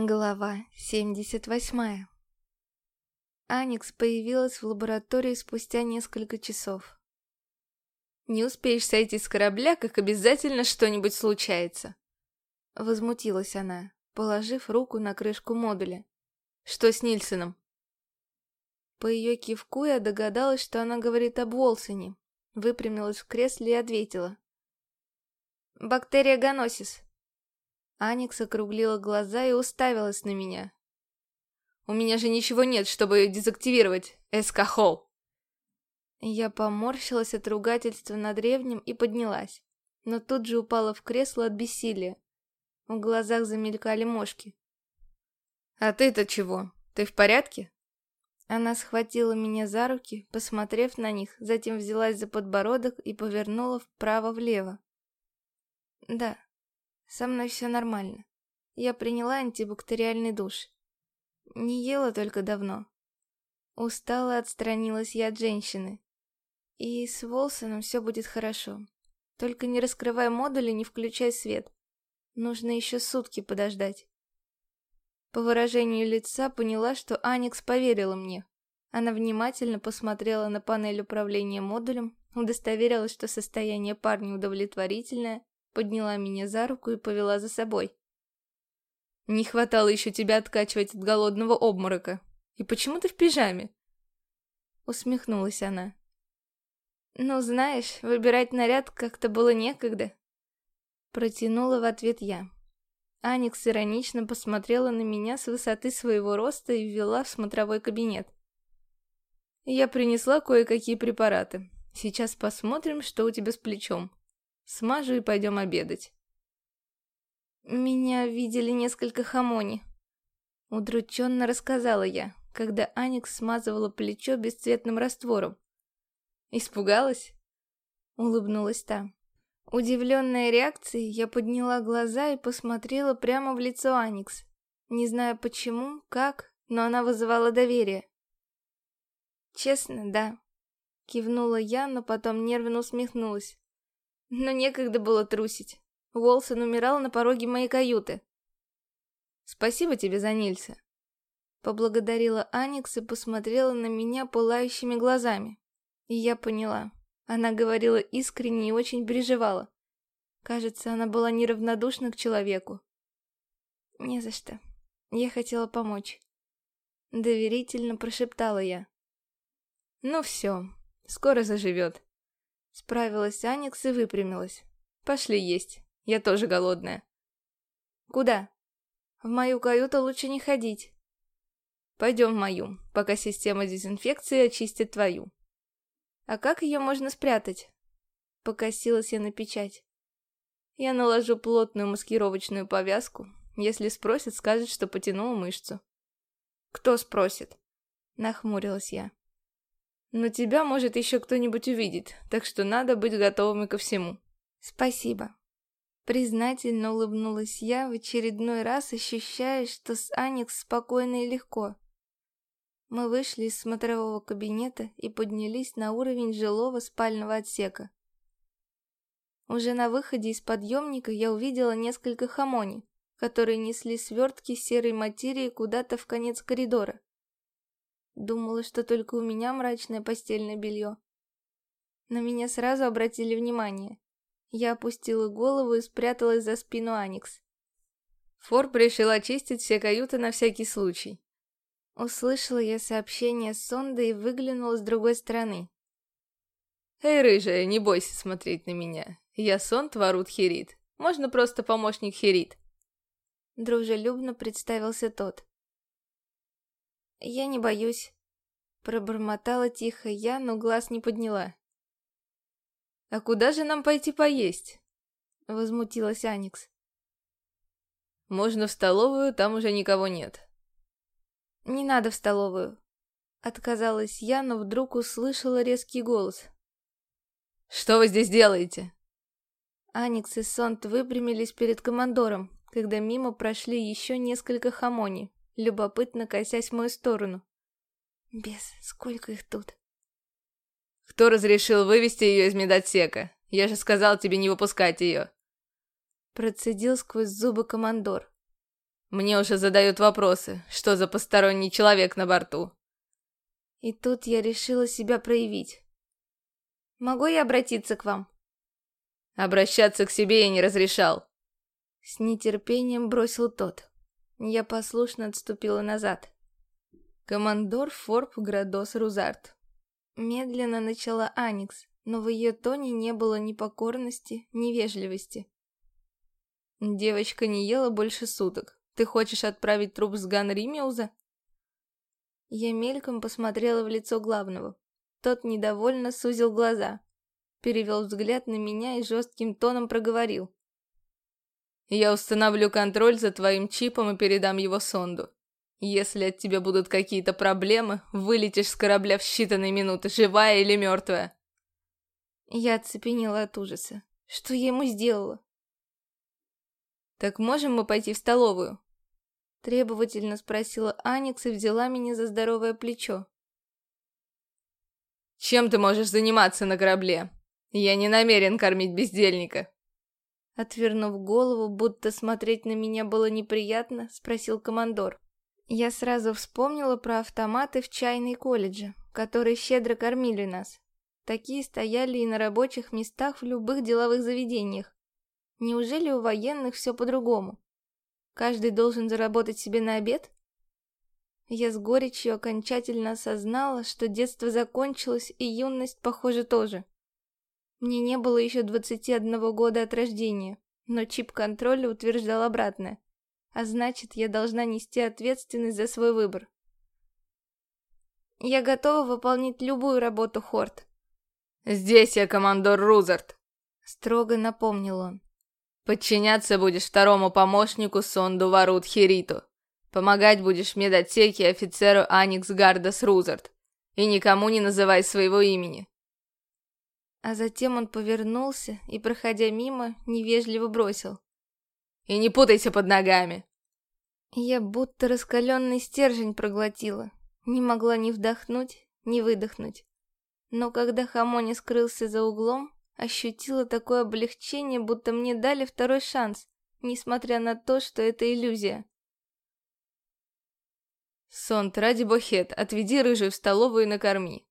Глава 78 Аникс появилась в лаборатории спустя несколько часов. «Не успеешь сойти с корабля, как обязательно что-нибудь случается!» Возмутилась она, положив руку на крышку модуля. «Что с Нильсоном?» По ее кивку я догадалась, что она говорит об Волсоне. Выпрямилась в кресле и ответила. «Бактерия Ганосис. Аникс округлила глаза и уставилась на меня. «У меня же ничего нет, чтобы дезактивировать Эскахол!» Я поморщилась от ругательства на древнем и поднялась, но тут же упала в кресло от бессилия. В глазах замелькали мошки. «А ты-то чего? Ты в порядке?» Она схватила меня за руки, посмотрев на них, затем взялась за подбородок и повернула вправо-влево. «Да, со мной все нормально. Я приняла антибактериальный душ. Не ела только давно. Устала отстранилась я от женщины. И с Волсоном все будет хорошо. Только не раскрывай модуль и не включай свет. Нужно еще сутки подождать. По выражению лица поняла, что Аникс поверила мне. Она внимательно посмотрела на панель управления модулем, удостоверилась, что состояние парня удовлетворительное, подняла меня за руку и повела за собой. «Не хватало еще тебя откачивать от голодного обморока. И почему ты в пижаме?» Усмехнулась она. «Ну, знаешь, выбирать наряд как-то было некогда». Протянула в ответ я. Аникс иронично посмотрела на меня с высоты своего роста и ввела в смотровой кабинет. «Я принесла кое-какие препараты. Сейчас посмотрим, что у тебя с плечом. Смажу и пойдем обедать. Меня видели несколько хамони. Удрученно рассказала я, когда Аникс смазывала плечо бесцветным раствором. Испугалась? Улыбнулась та. Удивленная реакцией, я подняла глаза и посмотрела прямо в лицо Аникс. Не знаю почему, как, но она вызывала доверие. Честно, да. Кивнула я, но потом нервно усмехнулась. Но некогда было трусить. Уолсон умирал на пороге моей каюты. «Спасибо тебе за Нильса», — поблагодарила Аникс и посмотрела на меня пылающими глазами. И я поняла. Она говорила искренне и очень переживала. Кажется, она была неравнодушна к человеку. «Не за что. Я хотела помочь». Доверительно прошептала я. «Ну все, скоро заживет», Справилась Аникс и выпрямилась. «Пошли есть, я тоже голодная». «Куда?» «В мою каюту лучше не ходить». «Пойдем в мою, пока система дезинфекции очистит твою». «А как ее можно спрятать?» Покосилась я на печать. Я наложу плотную маскировочную повязку. Если спросят, скажет, что потянула мышцу. «Кто спросит?» Нахмурилась я. Но тебя может еще кто-нибудь увидеть, так что надо быть готовыми ко всему. Спасибо. Признательно улыбнулась я, в очередной раз ощущая, что с Аникс спокойно и легко. Мы вышли из смотрового кабинета и поднялись на уровень жилого спального отсека. Уже на выходе из подъемника я увидела несколько хамони, которые несли свертки серой материи куда-то в конец коридора. Думала, что только у меня мрачное постельное белье. На меня сразу обратили внимание. Я опустила голову и спряталась за спину Аникс. Форб решил очистить все каюты на всякий случай. Услышала я сообщение с сонды и выглянула с другой стороны. «Эй, рыжая, не бойся смотреть на меня. Я Сонд Варут Херит. Можно просто помощник Херит». Дружелюбно представился тот. «Я не боюсь», — пробормотала тихо я, но глаз не подняла. «А куда же нам пойти поесть?» — возмутилась Аникс. «Можно в столовую, там уже никого нет». «Не надо в столовую», — отказалась я, но вдруг услышала резкий голос. «Что вы здесь делаете?» Аникс и Сонт выпрямились перед командором, когда мимо прошли еще несколько хамони любопытно косясь в мою сторону. Бес, сколько их тут? Кто разрешил вывести ее из медотсека? Я же сказал тебе не выпускать ее. Процедил сквозь зубы командор. Мне уже задают вопросы, что за посторонний человек на борту. И тут я решила себя проявить. Могу я обратиться к вам? Обращаться к себе я не разрешал. С нетерпением бросил тот. Я послушно отступила назад. Командор Форб Градос Рузарт. Медленно начала Аникс, но в ее тоне не было ни покорности, ни вежливости. Девочка не ела больше суток. Ты хочешь отправить труп с Ган Римеуза? Я мельком посмотрела в лицо главного. Тот недовольно сузил глаза, перевел взгляд на меня и жестким тоном проговорил. «Я установлю контроль за твоим чипом и передам его сонду. Если от тебя будут какие-то проблемы, вылетишь с корабля в считанные минуты, живая или мертвая». Я оцепенела от ужаса. Что я ему сделала? «Так можем мы пойти в столовую?» Требовательно спросила Аникс и взяла меня за здоровое плечо. «Чем ты можешь заниматься на корабле? Я не намерен кормить бездельника». Отвернув голову, будто смотреть на меня было неприятно, спросил командор. Я сразу вспомнила про автоматы в чайной колледже, которые щедро кормили нас. Такие стояли и на рабочих местах в любых деловых заведениях. Неужели у военных все по-другому? Каждый должен заработать себе на обед? Я с горечью окончательно осознала, что детство закончилось, и юность, похоже, тоже. Мне не было еще 21 года от рождения, но чип контроля утверждал обратное. А значит, я должна нести ответственность за свой выбор. Я готова выполнить любую работу, Хорт. «Здесь я командор Рузард», — строго напомнил он. Подчиняться будешь второму помощнику Сонду Варут Хириту. Помогать будешь в медотсеке офицеру Аникс Гардас Рузард. И никому не называй своего имени. А затем он повернулся и, проходя мимо, невежливо бросил. И не путайся под ногами. Я будто раскаленный стержень проглотила. Не могла ни вдохнуть, ни выдохнуть. Но когда Хамони скрылся за углом, Ощутила такое облегчение, будто мне дали второй шанс, несмотря на то, что это иллюзия. «Сонт, ради бохет, отведи рыжую в столовую и накорми».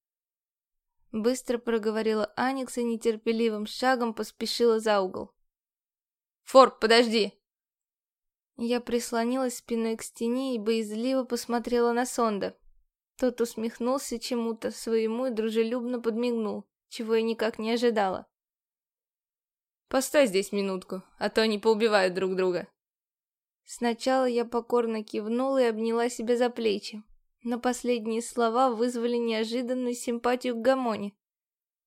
Быстро проговорила Аникс и нетерпеливым шагом поспешила за угол. «Форб, подожди!» Я прислонилась спиной к стене и боязливо посмотрела на Сонда. Тот усмехнулся чему-то своему и дружелюбно подмигнул, чего я никак не ожидала. Постой здесь минутку, а то они поубивают друг друга. Сначала я покорно кивнула и обняла себя за плечи, но последние слова вызвали неожиданную симпатию к Гамоне.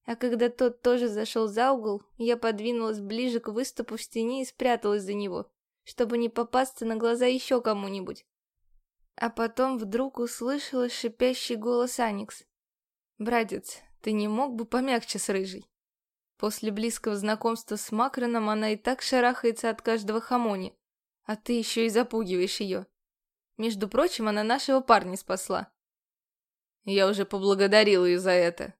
А когда тот тоже зашел за угол, я подвинулась ближе к выступу в стене и спряталась за него, чтобы не попасться на глаза еще кому-нибудь. А потом вдруг услышала шипящий голос Аникс. «Братец, ты не мог бы помягче с рыжей?» После близкого знакомства с Макроном она и так шарахается от каждого хамони, а ты еще и запугиваешь ее. Между прочим, она нашего парня спасла. Я уже поблагодарил ее за это.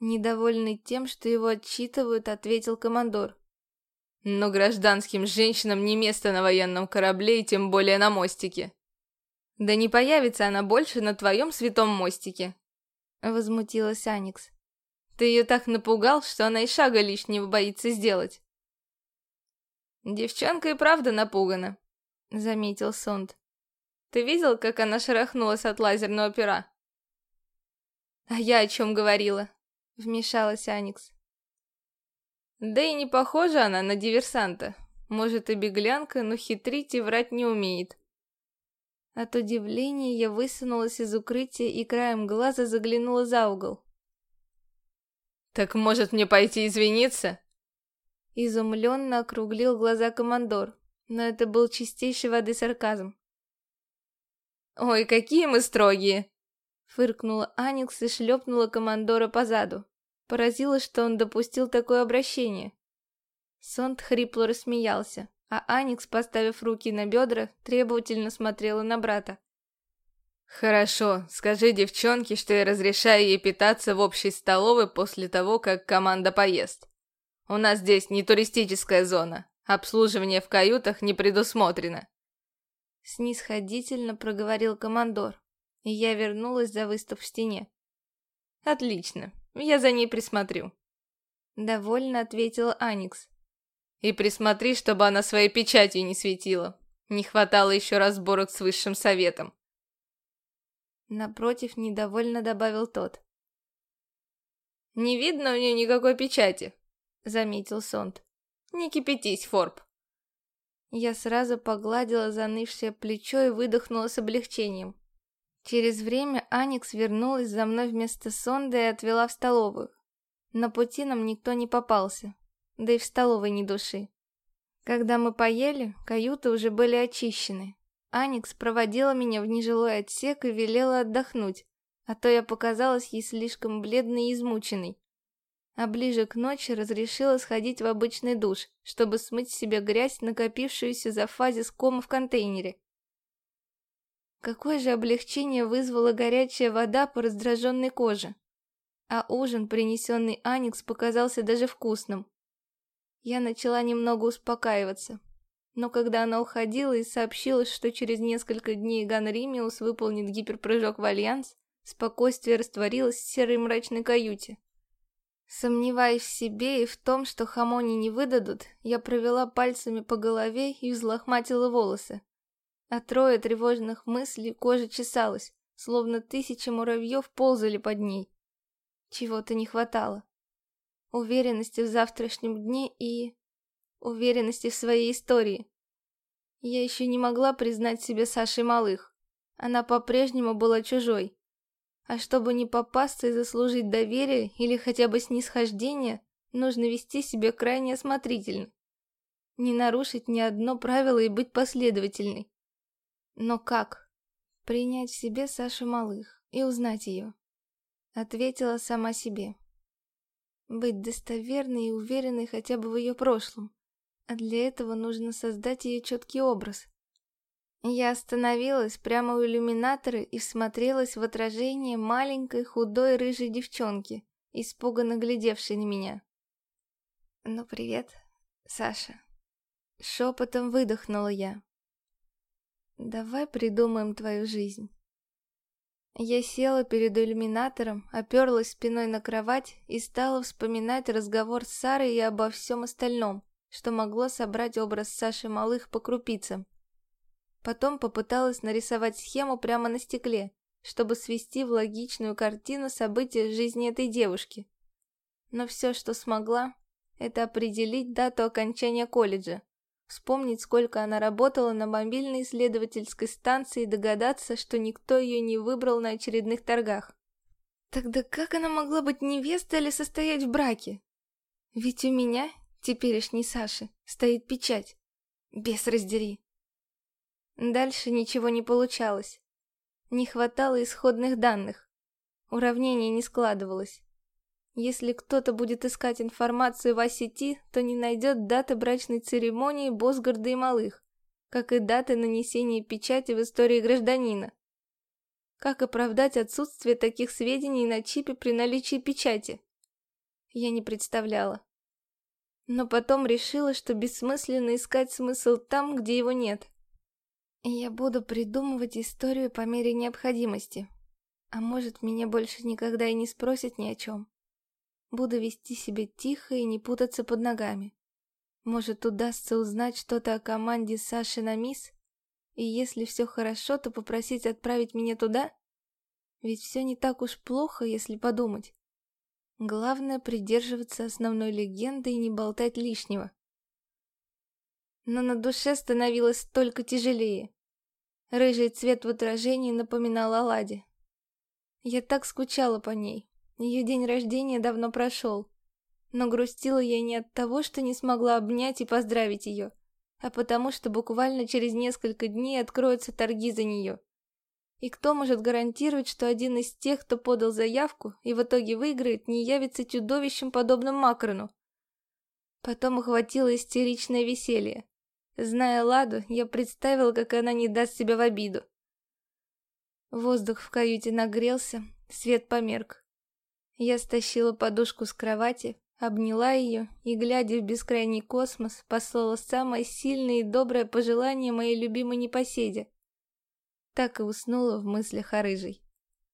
Недовольный тем, что его отчитывают, ответил командор. Но гражданским женщинам не место на военном корабле и тем более на мостике. Да не появится она больше на твоем святом мостике. Возмутилась Аникс. Ты ее так напугал, что она и шага лишнего боится сделать. Девчонка и правда напугана, заметил Сонд. Ты видел, как она шарахнулась от лазерного пера? А я о чем говорила? Вмешалась Аникс. Да и не похожа она на диверсанта. Может и беглянка, но хитрить и врать не умеет. От удивления я высунулась из укрытия и краем глаза заглянула за угол. «Так может мне пойти извиниться?» Изумленно округлил глаза командор, но это был чистейшей воды сарказм. «Ой, какие мы строгие!» Фыркнула Аникс и шлепнула командора по заду. Поразило, что он допустил такое обращение. Сонт хрипло рассмеялся, а Аникс, поставив руки на бедра, требовательно смотрела на брата. «Хорошо, скажи девчонке, что я разрешаю ей питаться в общей столовой после того, как команда поест. У нас здесь не туристическая зона, обслуживание в каютах не предусмотрено». Снисходительно проговорил командор, и я вернулась за выступ в стене. Отлично, я за ней присмотрю. Довольно ответила Аникс. И присмотри, чтобы она своей печатью не светила. Не хватало еще разборок с высшим советом. Напротив, недовольно добавил тот. «Не видно у нее никакой печати», — заметил Сонд. «Не кипятись, Форб». Я сразу погладила занывшее плечо и выдохнула с облегчением. Через время Аникс вернулась за мной вместо сонда и отвела в столовую. На пути нам никто не попался, да и в столовой ни души. Когда мы поели, каюты уже были очищены. Аникс проводила меня в нежилой отсек и велела отдохнуть, а то я показалась ей слишком бледной и измученной. А ближе к ночи разрешила сходить в обычный душ, чтобы смыть с себя грязь, накопившуюся за фазис кома в контейнере. Какое же облегчение вызвала горячая вода по раздраженной коже. А ужин, принесенный Аникс, показался даже вкусным. Я начала немного успокаиваться. Но когда она уходила и сообщила, что через несколько дней Ган Римиус выполнит гиперпрыжок в Альянс, Спокойствие растворилось в серой мрачной каюте. Сомневаясь в себе и в том, что хамони не выдадут, я провела пальцами по голове и взлохматила волосы. А трое тревожных мыслей кожа чесалась, словно тысячи муравьев ползали под ней. Чего-то не хватало. Уверенности в завтрашнем дне и... уверенности в своей истории. Я еще не могла признать себе Сашей Малых. Она по-прежнему была чужой. А чтобы не попасться и заслужить доверие или хотя бы снисхождение, нужно вести себя крайне осмотрительно. Не нарушить ни одно правило и быть последовательной. Но как? Принять в себе Сашу Малых и узнать ее. Ответила сама себе. Быть достоверной и уверенной хотя бы в ее прошлом. А для этого нужно создать ее четкий образ. Я остановилась прямо у иллюминатора и всмотрелась в отражение маленькой худой рыжей девчонки, испуганно глядевшей на меня. «Ну, привет, Саша». Шепотом выдохнула я. «Давай придумаем твою жизнь». Я села перед иллюминатором, оперлась спиной на кровать и стала вспоминать разговор с Сарой и обо всем остальном, что могло собрать образ Саши Малых по крупицам. Потом попыталась нарисовать схему прямо на стекле, чтобы свести в логичную картину события жизни этой девушки. Но все, что смогла, это определить дату окончания колледжа, вспомнить, сколько она работала на мобильной исследовательской станции и догадаться, что никто ее не выбрал на очередных торгах. Тогда как она могла быть невестой или состоять в браке? Ведь у меня, теперешней Саши, стоит печать. Без раздери. Дальше ничего не получалось. Не хватало исходных данных. Уравнение не складывалось. Если кто-то будет искать информацию в сети, то не найдет даты брачной церемонии Босгарда и Малых, как и даты нанесения печати в истории гражданина. Как оправдать отсутствие таких сведений на чипе при наличии печати? Я не представляла. Но потом решила, что бессмысленно искать смысл там, где его нет. Я буду придумывать историю по мере необходимости. А может, меня больше никогда и не спросят ни о чем. Буду вести себя тихо и не путаться под ногами. Может, удастся узнать что-то о команде Саши на мисс? И если все хорошо, то попросить отправить меня туда? Ведь все не так уж плохо, если подумать. Главное придерживаться основной легенды и не болтать лишнего. Но на душе становилось только тяжелее. Рыжий цвет в отражении напоминал о Ладе. Я так скучала по ней. Ее день рождения давно прошел. Но грустила я не от того, что не смогла обнять и поздравить ее, а потому что буквально через несколько дней откроются торги за нее. И кто может гарантировать, что один из тех, кто подал заявку и в итоге выиграет, не явится чудовищем, подобным Макрону? Потом охватило истеричное веселье. Зная Ладу, я представил, как она не даст себя в обиду. Воздух в каюте нагрелся, свет померк. Я стащила подушку с кровати, обняла ее и, глядя в бескрайний космос, послала самое сильное и доброе пожелание моей любимой непоседе, так и уснула в мыслях о рыжей.